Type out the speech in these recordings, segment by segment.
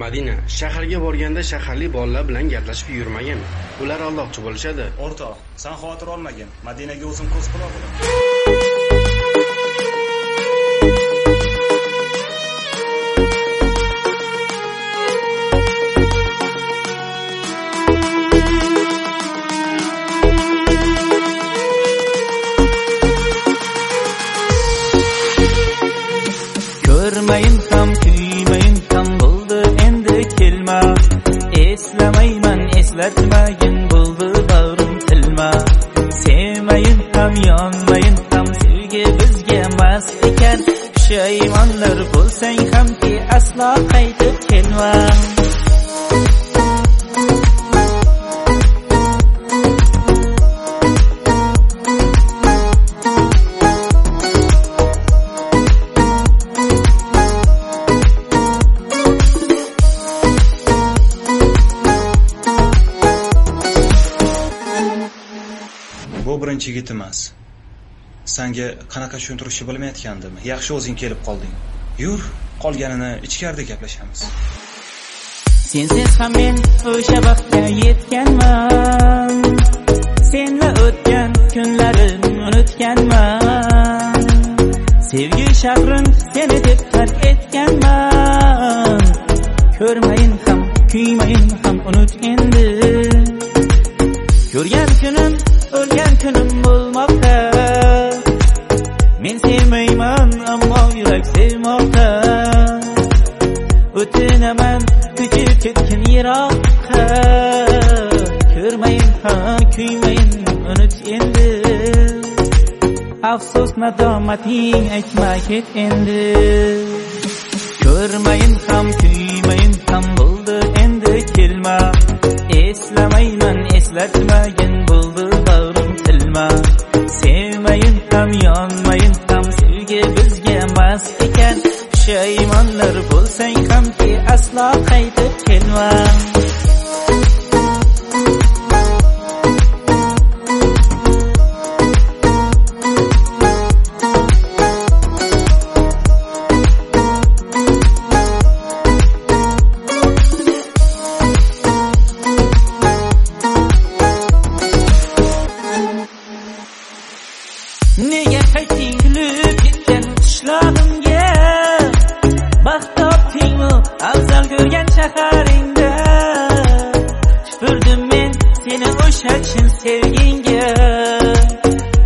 Madina shaharga borganda shaharli bolalar bilan gaplashib yurmagin. Ular aldoqchi bo'lishadi. O'rtoq, sen xavotir olmagin. Madinaga o'zim ko'z quloq bo'laman. Sevmayin ham, yonmayin ham sevgi bizga mas ekan. Pushaymonlar bo'lsang hamki aslo qaytib kelma. Birinchi yigit emas. Sanga qanaqa tushuntirishni bilmayotgandim. Yaxshi o'zing kelib qolding. Yur, qolganini ichkarida gaplashamiz. Sensiz ham men o'sha vaqtga yetganman. Senla o'tgan kunlarim unutganman. Sevgi shahrin seni deb tark etganman. Ko'rmayin ham, kuymayin ham unut endi. Ko'rgan kunim, kunim bo'lmoqda. Men sevmayman, ammo yurak sevmoqda. O'tinaman, ko'chib ketgin yiroqqa. Ko'rmayin ham, kuymayin unut endi. Afsus nadomating aytma ket endi. Ko'rmayin ham, kuy hamki aslo qaytib kelma. Nega qayting kulib ketgan ko'rgan Tupurdim men seni o'sha chin sevgingga.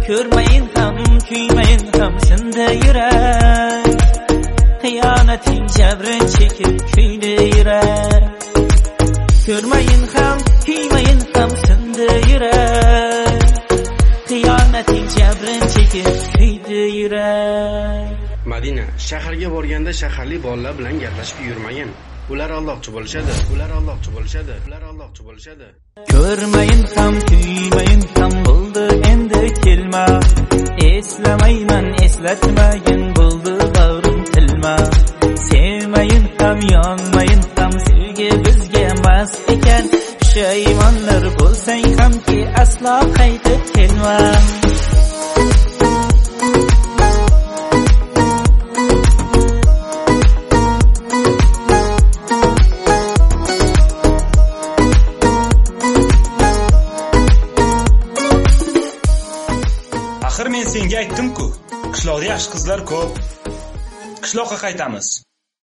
Ko'rmayin ham, kuymayin ham sinda yurak. Xiyonating jabrin chekib kuydi yurak. Ko'rmayin ham, kuymayin ham sindi yurak. Xiyonating jabrin chekib kuydi yurak. Madina shaharga borganda shaharli bolalar bilan gaplashib yurmagin. Ular aldoqchi bo'lishadi. Ular aldoqchi bo'lishadi. Ular aldoqchi bo'lishadi. Ko'rmayin ham, tuymayin ham bo'ldi endi kelma. Eslamayman, eslatmagin bo'ldi bag'rim tilma. Sevmayin ham, yonmayin ham sevgi bizga mas ekan. Pushaymonlar bo'lsang hamki aslo qaytib kelma. Axir men senga aytdim-ku, qishloqda yaxshi qizlar ko'p. Qishloqqa qaytamiz.